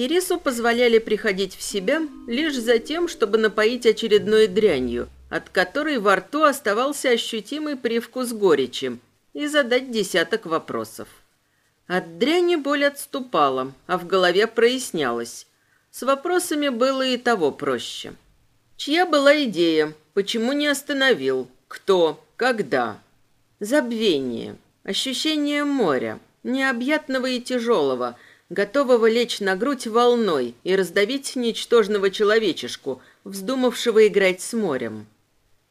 Кирису позволяли приходить в себя лишь за тем, чтобы напоить очередной дрянью, от которой во рту оставался ощутимый привкус горечи, и задать десяток вопросов. От дряни боль отступала, а в голове прояснялось. С вопросами было и того проще. Чья была идея? Почему не остановил? Кто? Когда? Забвение. Ощущение моря. Необъятного и тяжелого, готового лечь на грудь волной и раздавить ничтожного человечешку, вздумавшего играть с морем.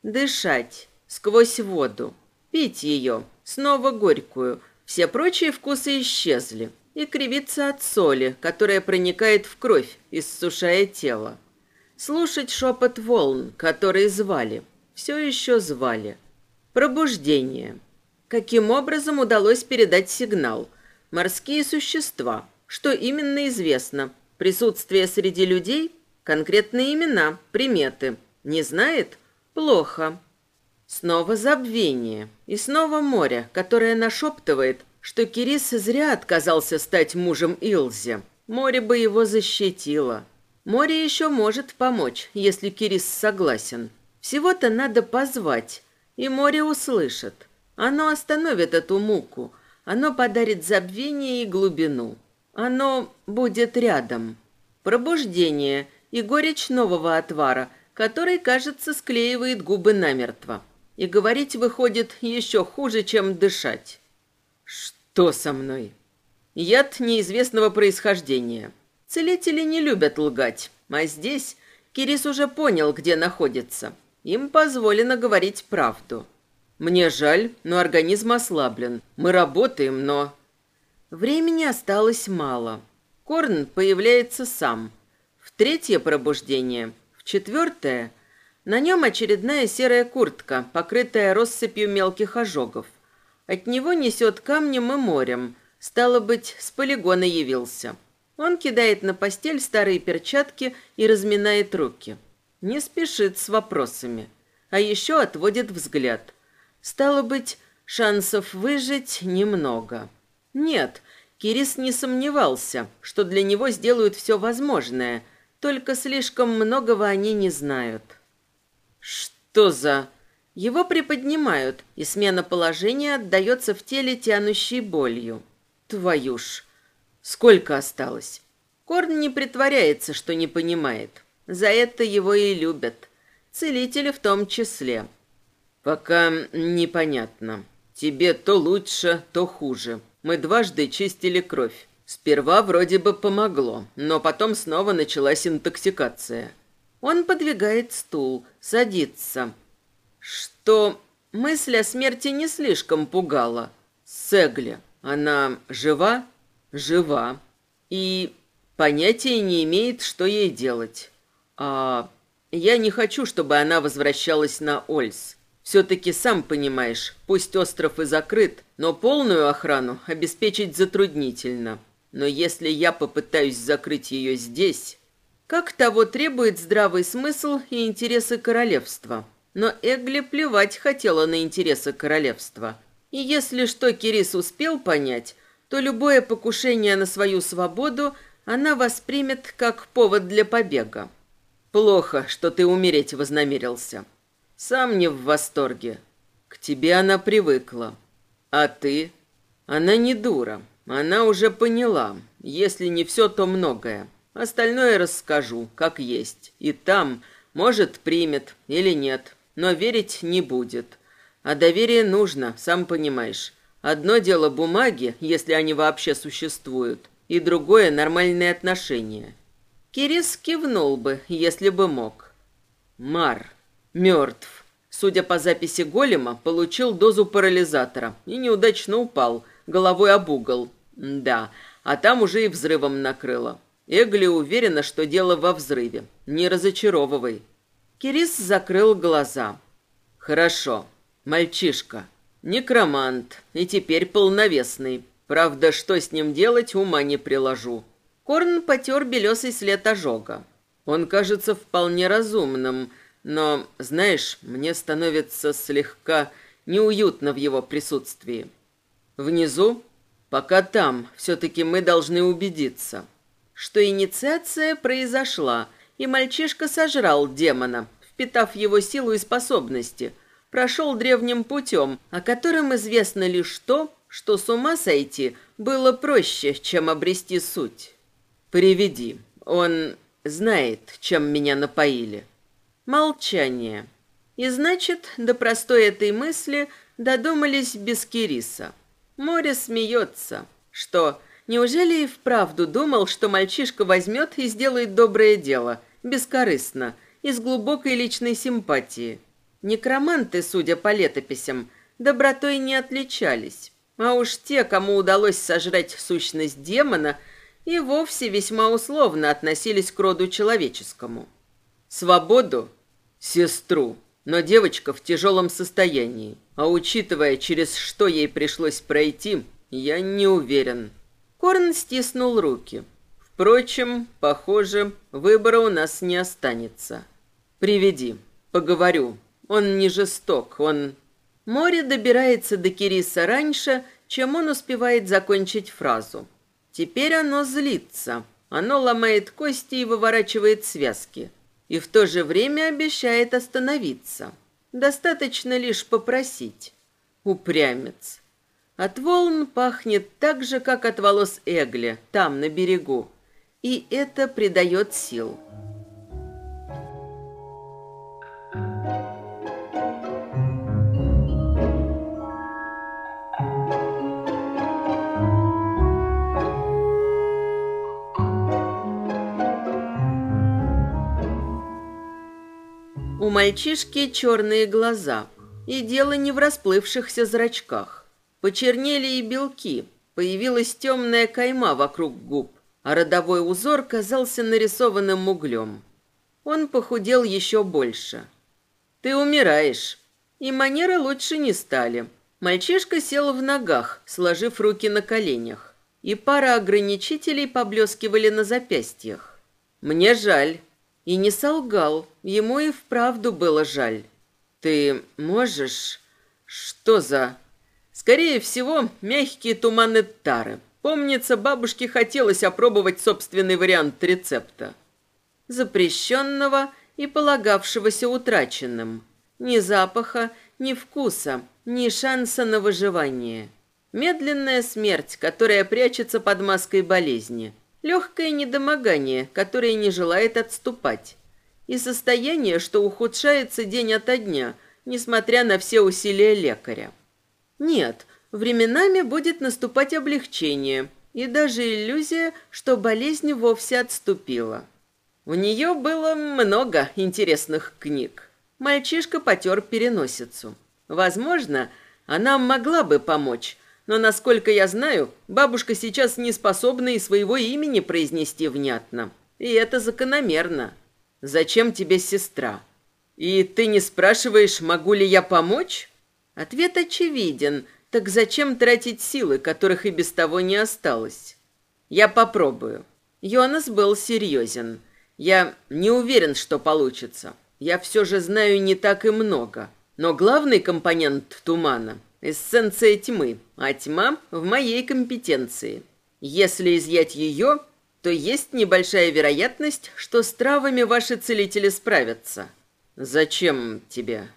Дышать. Сквозь воду. Пить ее. Снова горькую. Все прочие вкусы исчезли. И кривиться от соли, которая проникает в кровь, иссушая тело слушать шепот волн, которые звали, все еще звали. Пробуждение. Каким образом удалось передать сигнал? Морские существа. Что именно известно? Присутствие среди людей? Конкретные имена, приметы. Не знает? Плохо. Снова забвение. И снова море, которое нашептывает, что Кирис зря отказался стать мужем Илзе. Море бы его защитило. Море еще может помочь, если Кирис согласен. Всего-то надо позвать, и море услышит. Оно остановит эту муку, оно подарит забвение и глубину. Оно будет рядом. Пробуждение и горечь нового отвара, который, кажется, склеивает губы намертво. И говорить выходит еще хуже, чем дышать. Что со мной? Яд неизвестного происхождения. Целители не любят лгать, а здесь Кирис уже понял, где находится. Им позволено говорить правду. Мне жаль, но организм ослаблен. Мы работаем, но... Времени осталось мало. Корн появляется сам. В третье пробуждение, в четвертое, на нем очередная серая куртка, покрытая россыпью мелких ожогов. От него несет камнем и морем. Стало быть, с полигона явился. Он кидает на постель старые перчатки и разминает руки. Не спешит с вопросами, а еще отводит взгляд. Стало быть, шансов выжить немного. Нет, Кирис не сомневался, что для него сделают все возможное, только слишком многого они не знают. Что за... Его приподнимают, и смена положения отдается в теле тянущей болью. Твою ж... Сколько осталось? Корн не притворяется, что не понимает. За это его и любят. Целители в том числе. Пока непонятно. Тебе то лучше, то хуже. Мы дважды чистили кровь. Сперва вроде бы помогло, но потом снова началась интоксикация. Он подвигает стул, садится. Что мысль о смерти не слишком пугала. Сегли, она жива? жива и понятия не имеет, что ей делать. А я не хочу, чтобы она возвращалась на Ольс. Все-таки сам понимаешь, пусть остров и закрыт, но полную охрану обеспечить затруднительно. Но если я попытаюсь закрыть ее здесь, как того требует здравый смысл и интересы королевства. Но Эгли плевать хотела на интересы королевства. И если что Кирис успел понять, то любое покушение на свою свободу она воспримет как повод для побега. Плохо, что ты умереть вознамерился. Сам не в восторге. К тебе она привыкла. А ты? Она не дура. Она уже поняла. Если не все, то многое. Остальное расскажу, как есть. И там, может, примет или нет. Но верить не будет. А доверие нужно, сам понимаешь. Одно дело бумаги, если они вообще существуют, и другое – нормальные отношения. Кирис кивнул бы, если бы мог. Мар. Мертв. Судя по записи голема, получил дозу парализатора и неудачно упал, головой об угол. Да, а там уже и взрывом накрыло. Эгли уверена, что дело во взрыве. Не разочаровывай. Кирис закрыл глаза. «Хорошо. Мальчишка. Некромант. И теперь полновесный. Правда, что с ним делать, ума не приложу». Корн потер белесый след ожога. Он кажется вполне разумным, но, знаешь, мне становится слегка неуютно в его присутствии. Внизу, пока там, все-таки мы должны убедиться, что инициация произошла, и мальчишка сожрал демона, впитав его силу и способности, прошел древним путем, о котором известно лишь то, что с ума сойти было проще, чем обрести суть. «Приведи. Он знает, чем меня напоили». Молчание. И значит, до простой этой мысли додумались без Кириса. Море смеется. Что, неужели и вправду думал, что мальчишка возьмет и сделает доброе дело, бескорыстно, из глубокой личной симпатии? Некроманты, судя по летописям, добротой не отличались. А уж те, кому удалось сожрать сущность демона, и вовсе весьма условно относились к роду человеческому. Свободу? Сестру но девочка в тяжелом состоянии. А учитывая, через что ей пришлось пройти, я не уверен. Корн стиснул руки. Впрочем, похоже, выбора у нас не останется. Приведи, поговорю. Он не жесток, он... Море добирается до Кириса раньше, чем он успевает закончить фразу. Теперь оно злится. Оно ломает кости и выворачивает связки и в то же время обещает остановиться. Достаточно лишь попросить. Упрямец. От волн пахнет так же, как от волос Эгли, там, на берегу. И это придает сил. У мальчишки черные глаза, и дело не в расплывшихся зрачках. Почернели и белки, появилась темная кайма вокруг губ, а родовой узор казался нарисованным углем. Он похудел еще больше. «Ты умираешь». И манеры лучше не стали. Мальчишка сел в ногах, сложив руки на коленях, и пара ограничителей поблескивали на запястьях. «Мне жаль». И не солгал, ему и вправду было жаль. «Ты можешь...» «Что за...» «Скорее всего, мягкие туманы тары. Помнится, бабушке хотелось опробовать собственный вариант рецепта. Запрещенного и полагавшегося утраченным. Ни запаха, ни вкуса, ни шанса на выживание. Медленная смерть, которая прячется под маской болезни. Легкое недомогание, которое не желает отступать. И состояние, что ухудшается день ото дня, несмотря на все усилия лекаря. Нет, временами будет наступать облегчение и даже иллюзия, что болезнь вовсе отступила. У нее было много интересных книг. Мальчишка потер переносицу. Возможно, она могла бы помочь, но, насколько я знаю, бабушка сейчас не способна и своего имени произнести внятно. И это закономерно. Зачем тебе сестра? И ты не спрашиваешь, могу ли я помочь? Ответ очевиден. Так зачем тратить силы, которых и без того не осталось? Я попробую. Йонас был серьезен. Я не уверен, что получится. Я все же знаю не так и много. Но главный компонент тумана Эссенция тьмы, а тьма в моей компетенции. Если изъять ее, то есть небольшая вероятность, что с травами ваши целители справятся. Зачем тебе?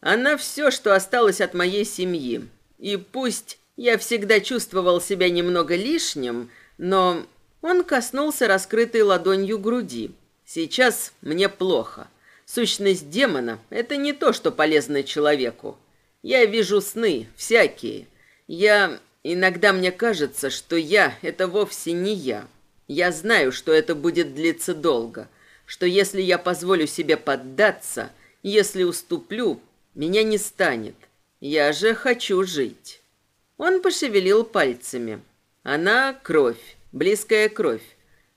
Она все, что осталось от моей семьи. И пусть я всегда чувствовал себя немного лишним, но он коснулся раскрытой ладонью груди. Сейчас мне плохо. Сущность демона – это не то, что полезно человеку. Я вижу сны, всякие. Я... Иногда мне кажется, что я — это вовсе не я. Я знаю, что это будет длиться долго, что если я позволю себе поддаться, если уступлю, меня не станет. Я же хочу жить. Он пошевелил пальцами. Она — кровь, близкая кровь,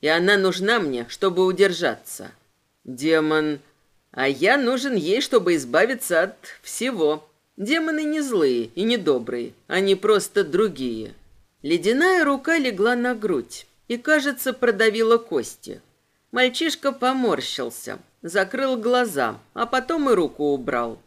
и она нужна мне, чтобы удержаться. Демон... А я нужен ей, чтобы избавиться от всего. Демоны не злые и не добрые, они просто другие. Ледяная рука легла на грудь и, кажется, продавила кости. Мальчишка поморщился, закрыл глаза, а потом и руку убрал.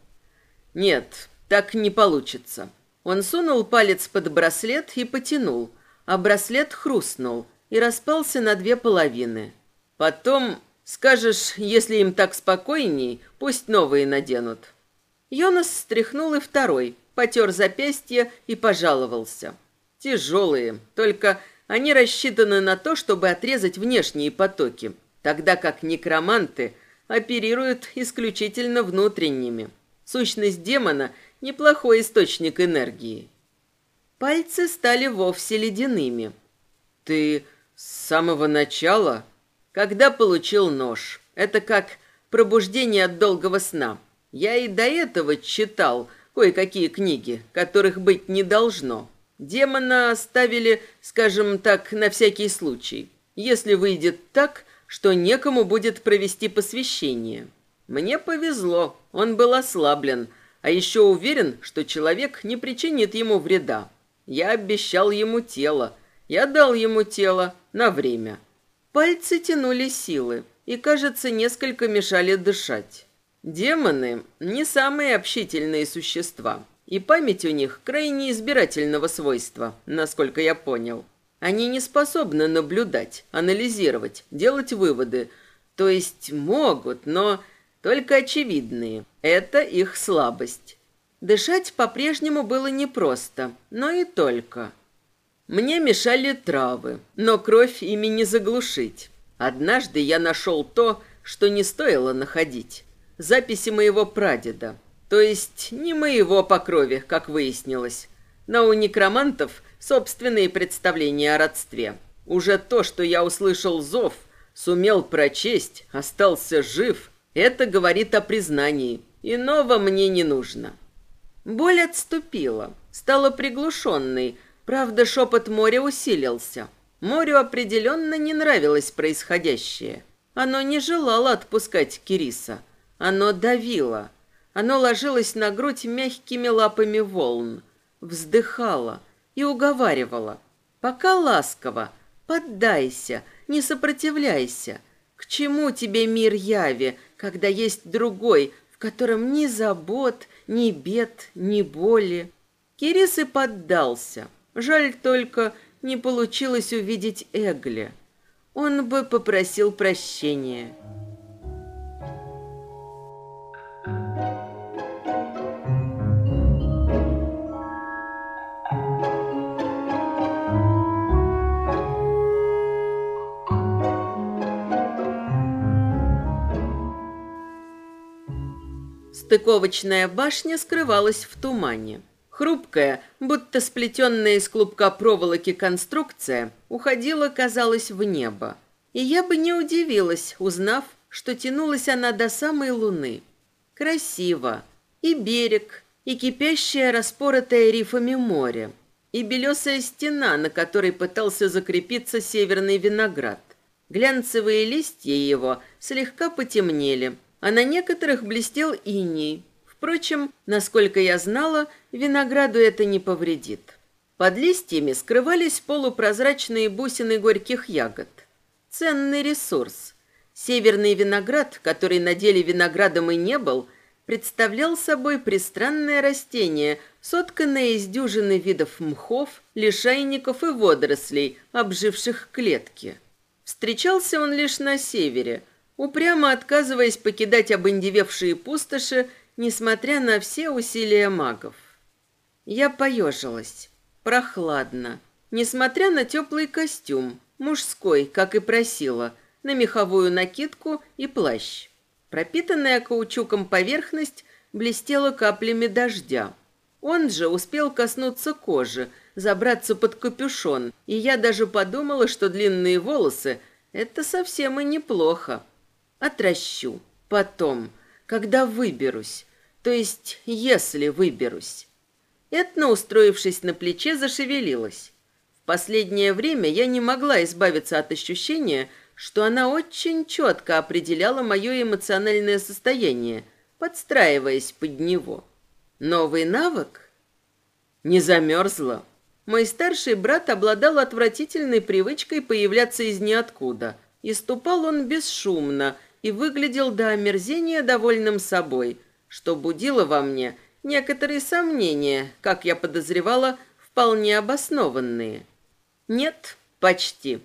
Нет, так не получится. Он сунул палец под браслет и потянул, а браслет хрустнул и распался на две половины. Потом скажешь, если им так спокойней, пусть новые наденут. Йонас стряхнул и второй, потер запястье и пожаловался. Тяжелые, только они рассчитаны на то, чтобы отрезать внешние потоки, тогда как некроманты оперируют исключительно внутренними. Сущность демона – неплохой источник энергии. Пальцы стали вовсе ледяными. «Ты с самого начала?» «Когда получил нож. Это как пробуждение от долгого сна. Я и до этого читал кое-какие книги, которых быть не должно. Демона оставили, скажем так, на всякий случай, если выйдет так, что некому будет провести посвящение. Мне повезло, он был ослаблен, а еще уверен, что человек не причинит ему вреда. Я обещал ему тело, я дал ему тело на время. Пальцы тянули силы и, кажется, несколько мешали дышать. Демоны не самые общительные существа, и память у них крайне избирательного свойства, насколько я понял. Они не способны наблюдать, анализировать, делать выводы, то есть могут, но только очевидные. Это их слабость. Дышать по-прежнему было непросто, но и только. Мне мешали травы, но кровь ими не заглушить. Однажды я нашел то, что не стоило находить записи моего прадеда. То есть не моего по крови, как выяснилось. Но у некромантов собственные представления о родстве. Уже то, что я услышал зов, сумел прочесть, остался жив, это говорит о признании. Иного мне не нужно. Боль отступила, стала приглушенной, правда, шепот моря усилился. Морю определенно не нравилось происходящее. Оно не желало отпускать Кириса. Оно давило. Оно ложилось на грудь мягкими лапами волн, вздыхало и уговаривало. Пока ласково, поддайся, не сопротивляйся. К чему тебе мир яви, когда есть другой, в котором ни забот, ни бед, ни боли? Кирис и поддался. Жаль только, не получилось увидеть Эгли. Он бы попросил прощения. Стыковочная башня скрывалась в тумане. Хрупкая, будто сплетенная из клубка проволоки конструкция, уходила, казалось, в небо. И я бы не удивилась, узнав, что тянулась она до самой луны. Красиво. И берег, и кипящее, распоротое рифами море, и белесая стена, на которой пытался закрепиться северный виноград. Глянцевые листья его слегка потемнели – а на некоторых блестел иней. Впрочем, насколько я знала, винограду это не повредит. Под листьями скрывались полупрозрачные бусины горьких ягод. Ценный ресурс. Северный виноград, который на деле виноградом и не был, представлял собой пристранное растение, сотканное из дюжины видов мхов, лишайников и водорослей, обживших клетки. Встречался он лишь на севере – упрямо отказываясь покидать обындевевшие пустоши, несмотря на все усилия магов. Я поежилась. Прохладно. Несмотря на теплый костюм, мужской, как и просила, на меховую накидку и плащ. Пропитанная каучуком поверхность блестела каплями дождя. Он же успел коснуться кожи, забраться под капюшон, и я даже подумала, что длинные волосы – это совсем и неплохо. Отращу. Потом, когда выберусь. То есть, если выберусь. Этна, устроившись на плече, зашевелилась. В последнее время я не могла избавиться от ощущения, что она очень четко определяла мое эмоциональное состояние, подстраиваясь под него. Новый навык? Не замерзла. Мой старший брат обладал отвратительной привычкой появляться из ниоткуда, и ступал он бесшумно и выглядел до омерзения довольным собой, что будило во мне некоторые сомнения, как я подозревала, вполне обоснованные. Нет, почти.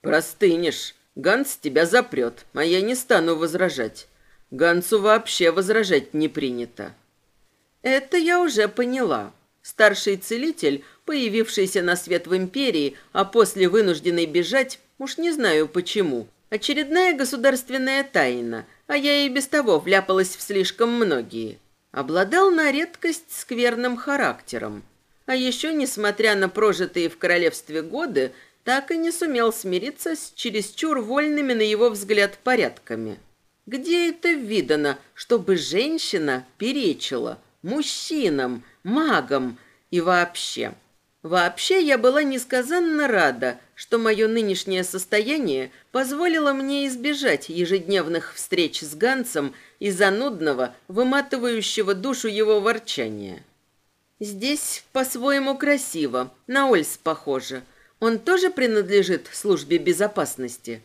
Простынешь. Ганс тебя запрет, а я не стану возражать. Гансу вообще возражать не принято. Это я уже поняла. Старший целитель, появившийся на свет в империи, а после вынужденный бежать, уж не знаю почему. Очередная государственная тайна, а я и без того вляпалась в слишком многие. Обладал на редкость скверным характером. А еще, несмотря на прожитые в королевстве годы, так и не сумел смириться с чересчур вольными на его взгляд порядками. Где это видано, чтобы женщина перечила мужчинам, магам и вообще? Вообще я была несказанно рада, что мое нынешнее состояние позволило мне избежать ежедневных встреч с Гансом и занудного, выматывающего душу его ворчания. Здесь по-своему красиво, на Ольс похоже – он тоже принадлежит службе безопасности.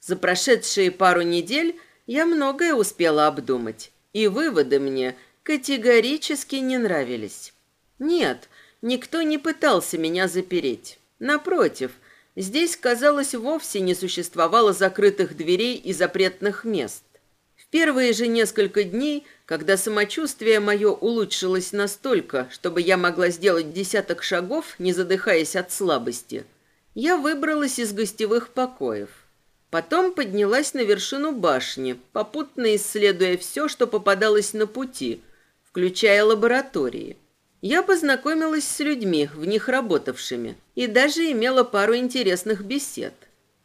За прошедшие пару недель я многое успела обдумать, и выводы мне категорически не нравились. Нет, никто не пытался меня запереть. Напротив, здесь, казалось, вовсе не существовало закрытых дверей и запретных мест. В первые же несколько дней когда самочувствие мое улучшилось настолько, чтобы я могла сделать десяток шагов, не задыхаясь от слабости, я выбралась из гостевых покоев. Потом поднялась на вершину башни, попутно исследуя все, что попадалось на пути, включая лаборатории. Я познакомилась с людьми, в них работавшими, и даже имела пару интересных бесед.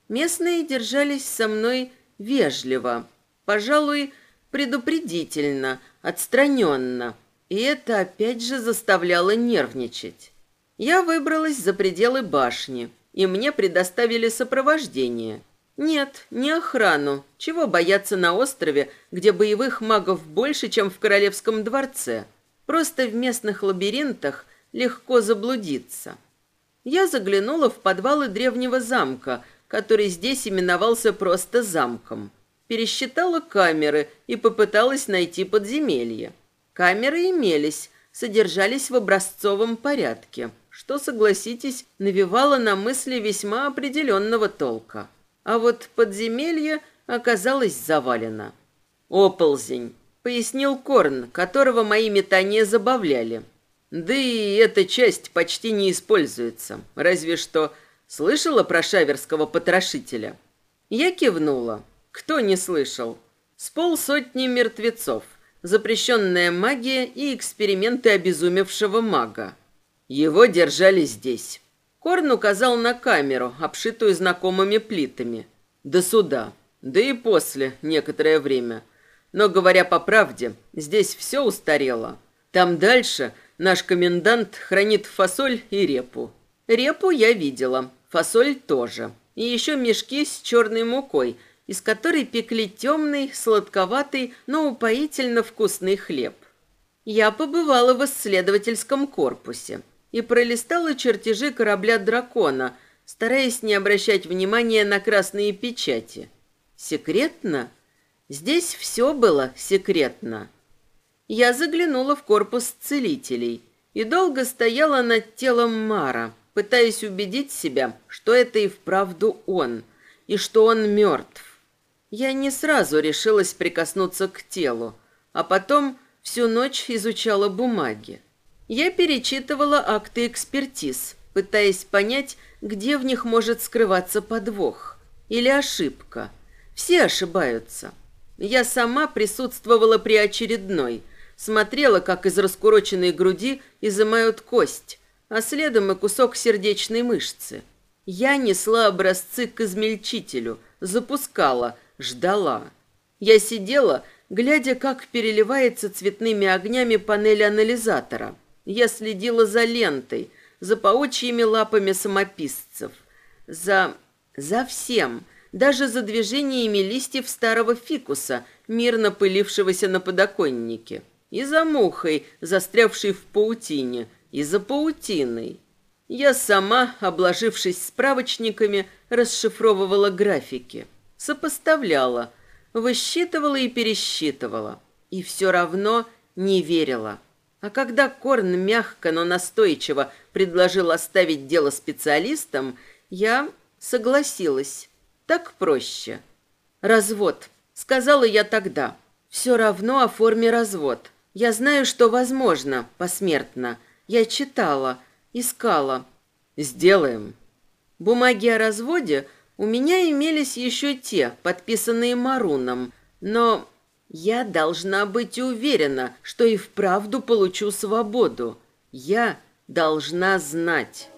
Местные держались со мной вежливо, пожалуй, предупредительно, отстраненно, и это опять же заставляло нервничать. Я выбралась за пределы башни, и мне предоставили сопровождение. Нет, не охрану. Чего бояться на острове, где боевых магов больше, чем в королевском дворце? Просто в местных лабиринтах легко заблудиться. Я заглянула в подвалы древнего замка, который здесь именовался просто замком пересчитала камеры и попыталась найти подземелье. Камеры имелись, содержались в образцовом порядке, что, согласитесь, навевало на мысли весьма определенного толка. А вот подземелье оказалось завалено. «Оползень», — пояснил Корн, которого мои метания забавляли. «Да и эта часть почти не используется, разве что слышала про шаверского потрошителя». Я кивнула. Кто не слышал? С полсотни мертвецов, запрещенная магия и эксперименты обезумевшего мага. Его держали здесь. Корн указал на камеру, обшитую знакомыми плитами. До суда. Да и после, некоторое время. Но, говоря по правде, здесь все устарело. Там дальше наш комендант хранит фасоль и репу. Репу я видела, фасоль тоже. И еще мешки с черной мукой – из которой пекли темный, сладковатый, но упоительно вкусный хлеб. Я побывала в исследовательском корпусе и пролистала чертежи корабля «Дракона», стараясь не обращать внимания на красные печати. Секретно? Здесь все было секретно. Я заглянула в корпус целителей и долго стояла над телом Мара, пытаясь убедить себя, что это и вправду он, и что он мертв. Я не сразу решилась прикоснуться к телу, а потом всю ночь изучала бумаги. Я перечитывала акты экспертиз, пытаясь понять, где в них может скрываться подвох или ошибка. Все ошибаются. Я сама присутствовала при очередной, смотрела, как из раскуроченной груди изымают кость, а следом и кусок сердечной мышцы. Я несла образцы к измельчителю, запускала – ждала. Я сидела, глядя, как переливается цветными огнями панель анализатора. Я следила за лентой, за паучьими лапами самописцев, за... за всем, даже за движениями листьев старого фикуса, мирно пылившегося на подоконнике, и за мухой, застрявшей в паутине, и за паутиной. Я сама, обложившись справочниками, расшифровывала графики, сопоставляла, высчитывала и пересчитывала, и все равно не верила. А когда Корн мягко, но настойчиво предложил оставить дело специалистам, я согласилась. Так проще. Развод. Сказала я тогда. Все равно оформи развод. Я знаю, что возможно, посмертно. Я читала, искала. Сделаем. Бумаги о разводе у меня имелись еще те, подписанные Маруном, но я должна быть уверена, что и вправду получу свободу. Я должна знать.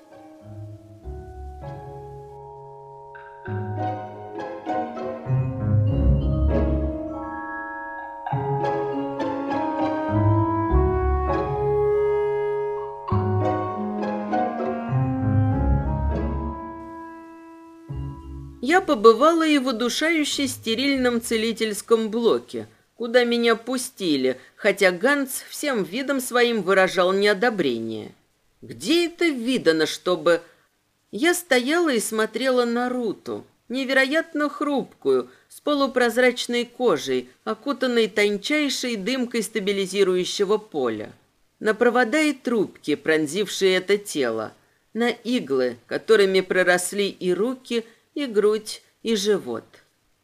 Побывала и в удушающе стерильном целительском блоке, куда меня пустили, хотя Ганс всем видом своим выражал неодобрение. Где это видано, чтобы... Я стояла и смотрела на Руту, невероятно хрупкую, с полупрозрачной кожей, окутанной тончайшей дымкой стабилизирующего поля. На провода и трубки, пронзившие это тело, на иглы, которыми проросли и руки, и грудь, и живот.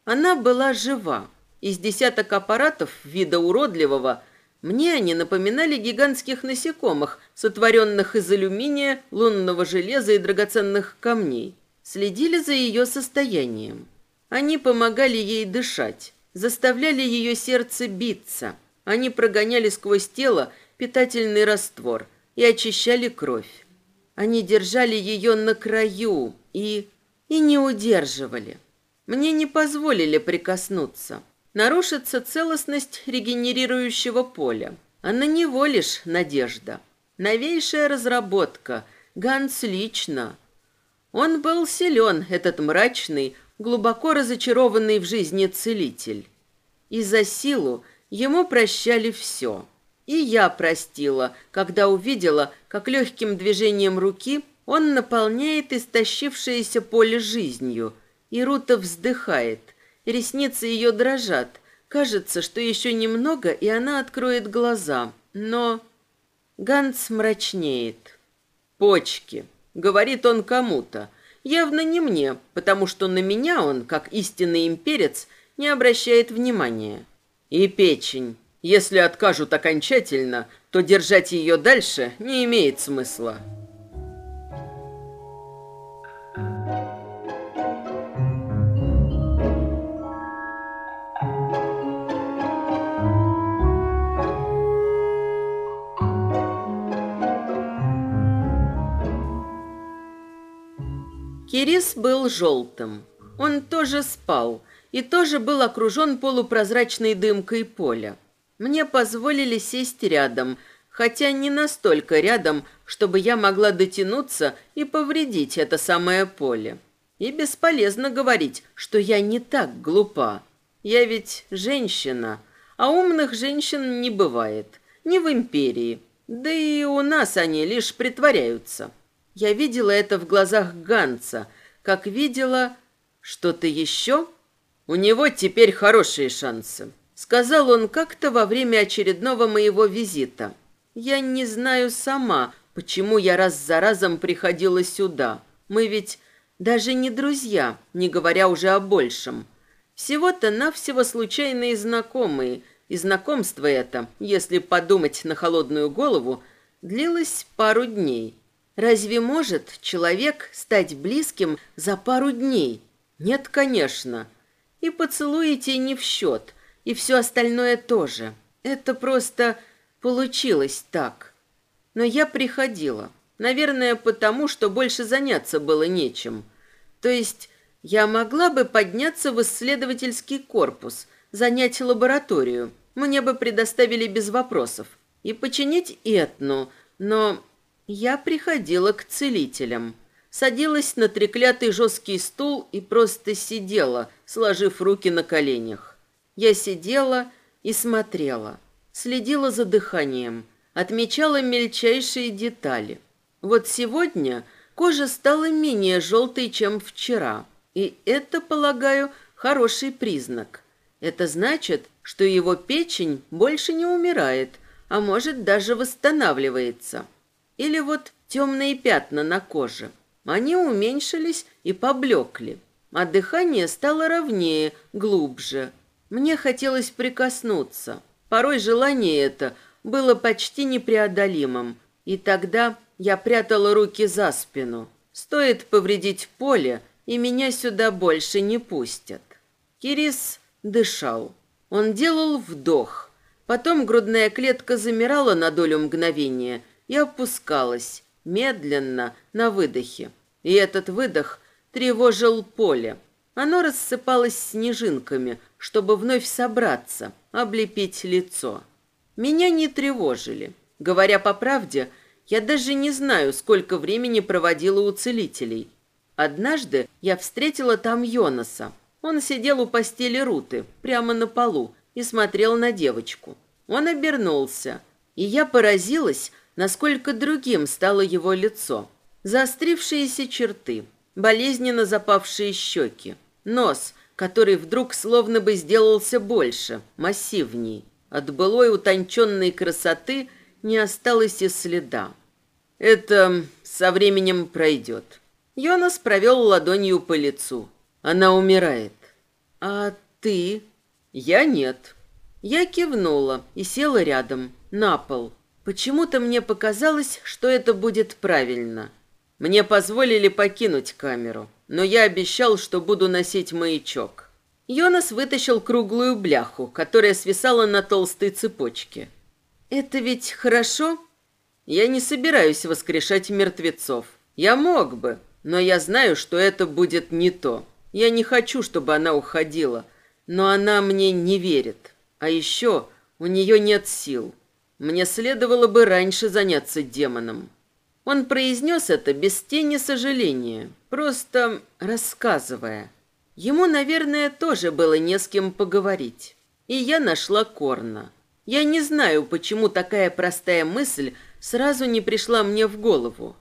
Она была жива. Из десяток аппаратов вида уродливого мне они напоминали гигантских насекомых, сотворенных из алюминия, лунного железа и драгоценных камней. Следили за ее состоянием. Они помогали ей дышать, заставляли ее сердце биться. Они прогоняли сквозь тело питательный раствор и очищали кровь. Они держали ее на краю и и не удерживали. Мне не позволили прикоснуться. Нарушится целостность регенерирующего поля, а на него лишь надежда. Новейшая разработка, Ганс лично. Он был силен, этот мрачный, глубоко разочарованный в жизни целитель. И за силу ему прощали все. И я простила, когда увидела, как легким движением руки он наполняет истощившееся поле жизнью, и Рута вздыхает. Ресницы ее дрожат. Кажется, что еще немного, и она откроет глаза. Но Ганс мрачнеет. «Почки», — говорит он кому-то. Явно не мне, потому что на меня он, как истинный имперец, не обращает внимания. И печень. Если откажут окончательно, то держать ее дальше не имеет смысла. Кирис был желтым. Он тоже спал и тоже был окружен полупрозрачной дымкой поля. Мне позволили сесть рядом, хотя не настолько рядом, чтобы я могла дотянуться и повредить это самое поле. И бесполезно говорить, что я не так глупа. Я ведь женщина, а умных женщин не бывает. Не в империи. Да и у нас они лишь притворяются. Я видела это в глазах Ганца, как видела что-то еще. У него теперь хорошие шансы, сказал он как-то во время очередного моего визита. Я не знаю сама, почему я раз за разом приходила сюда. Мы ведь даже не друзья, не говоря уже о большем. Всего-то навсего случайные знакомые, и знакомство это, если подумать на холодную голову, длилось пару дней. Разве может человек стать близким за пару дней? Нет, конечно. И поцелуете не в счет, и все остальное тоже. Это просто получилось так. Но я приходила. Наверное, потому, что больше заняться было нечем. То есть я могла бы подняться в исследовательский корпус, занять лабораторию. Мне бы предоставили без вопросов. И починить Этну, но я приходила к целителям. садилась на треклятый жесткий стул и просто сидела, сложив руки на коленях. Я сидела и смотрела, следила за дыханием, отмечала мельчайшие детали. Вот сегодня кожа стала менее желтой, чем вчера, и это, полагаю, хороший признак. Это значит, что его печень больше не умирает, а может даже восстанавливается. Или вот темные пятна на коже. Они уменьшились и поблекли, а дыхание стало ровнее, глубже. Мне хотелось прикоснуться. Порой желание это было почти непреодолимым, и тогда я прятала руки за спину. Стоит повредить поле, и меня сюда больше не пустят. Кирис дышал. Он делал вдох. Потом грудная клетка замирала на долю мгновения и опускалась, медленно, на выдохе. И этот выдох тревожил поле. Оно рассыпалось снежинками, чтобы вновь собраться, облепить лицо. Меня не тревожили. Говоря по правде, я даже не знаю, сколько времени проводила у целителей. Однажды я встретила там Йонаса. Он сидел у постели Руты, прямо на полу, и смотрел на девочку. Он обернулся, и я поразилась, насколько другим стало его лицо. Заострившиеся черты, болезненно запавшие щеки, нос, который вдруг словно бы сделался больше, массивней. От былой утонченной красоты не осталось и следа. Это со временем пройдет. Йонас провел ладонью по лицу. Она умирает. А ты? Я нет. Я кивнула и села рядом, на пол. Почему-то мне показалось, что это будет правильно. Мне позволили покинуть камеру, но я обещал, что буду носить маячок. Йонас вытащил круглую бляху, которая свисала на толстой цепочке. «Это ведь хорошо?» «Я не собираюсь воскрешать мертвецов. Я мог бы, но я знаю, что это будет не то. Я не хочу, чтобы она уходила, но она мне не верит. А еще у нее нет сил. Мне следовало бы раньше заняться демоном. Он произнес это без тени сожаления, просто рассказывая. Ему, наверное, тоже было не с кем поговорить. И я нашла Корна. Я не знаю, почему такая простая мысль сразу не пришла мне в голову.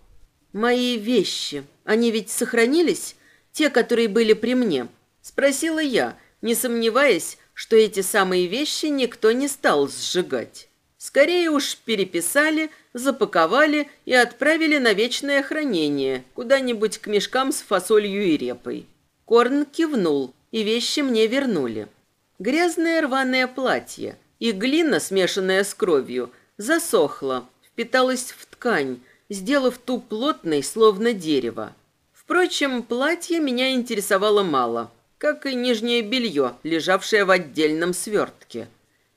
Мои вещи, они ведь сохранились? Те, которые были при мне? Спросила я, не сомневаясь, что эти самые вещи никто не стал сжигать. Скорее уж переписали, запаковали и отправили на вечное хранение, куда-нибудь к мешкам с фасолью и репой. Корн кивнул, и вещи мне вернули. Грязное рваное платье и глина, смешанная с кровью, засохла, впиталась в ткань, сделав ту плотной, словно дерево. Впрочем, платье меня интересовало мало – как и нижнее белье, лежавшее в отдельном свертке.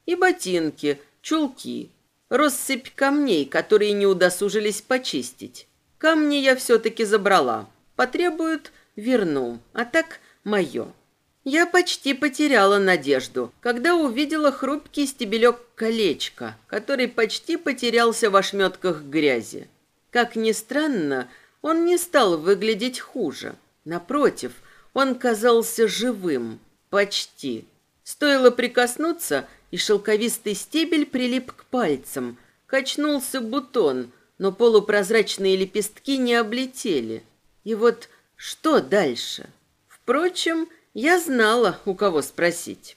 И ботинки, чулки, россыпь камней, которые не удосужились почистить. Камни я все-таки забрала. Потребуют – верну, а так – мое. Я почти потеряла надежду, когда увидела хрупкий стебелек колечка, который почти потерялся в ошметках грязи. Как ни странно, он не стал выглядеть хуже. Напротив – он казался живым, почти. Стоило прикоснуться, и шелковистый стебель прилип к пальцам. Качнулся бутон, но полупрозрачные лепестки не облетели. И вот что дальше? Впрочем, я знала, у кого спросить.